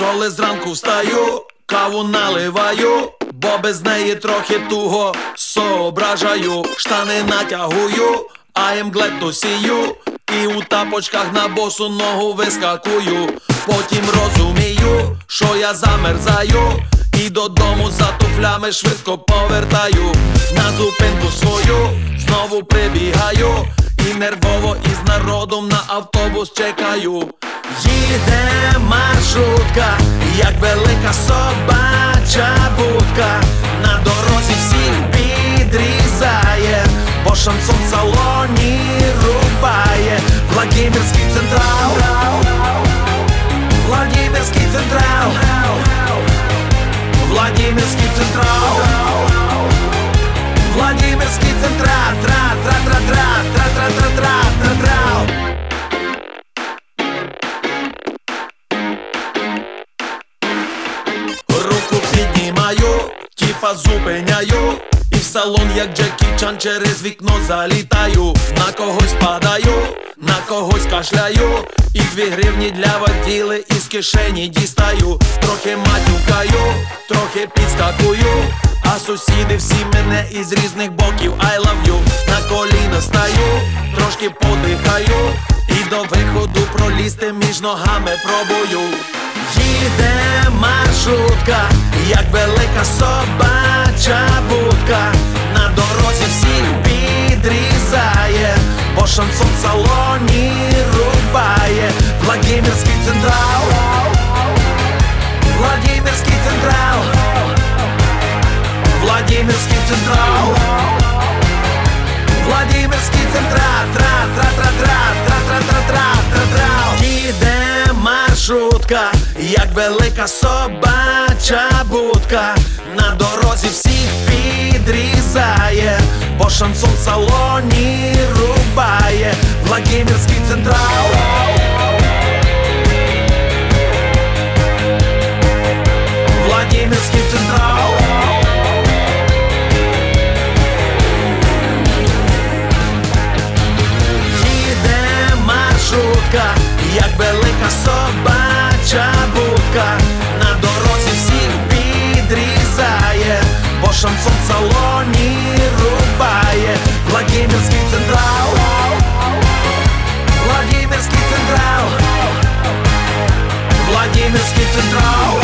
Коли зранку встаю, каву наливаю, бо без неї трохи туго соображаю, штани натягую, а їм глету сію, і у тапочках на босу ногу вискакую. Потім розумію, що я замерзаю, і додому за туфлями швидко повертаю. На зупинку свою знову прибігаю, і нервово із народом на автобус чекаю. Їде маршрутка, як велика собача будка, на дорозі всіх підрізає, бо шансон салоні рубає, Владимирський централ, Владимирський централ, Владимирський централ, тіпа зупиняю, і в салон, як Джекі Чан, через вікно залітаю, на когось падаю, на когось кашляю, і дві гривні для воділи із кишені дістаю, трохи матюкаю, трохи підскакую, а сусіди всі мене із різних боків. I love you. На коліна стаю, трошки подихаю, і до виходу пролізти між ногами пробую. Їде маршрутка, як велика собача будка, на дорозі всіх підрізає, бо шансон в салоні рубає, Владимирський централ, Владимирський централ, Владимирський централ, Владимирський централ, тра тра тра тра тра тра тра тра тра. Тра маршрутка, як велика собача будка, на дорозі всіх підрізає, бо шансон в салоні рубає, Владимирський централ. Владимирський централ. Їде маршрутка, як велика собача доріжка, на дорозі всіх підрізає, шансон в салоні рубає, Владимирський централ, Владимирський централ, Владимирський централ,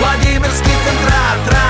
Владимирський централ.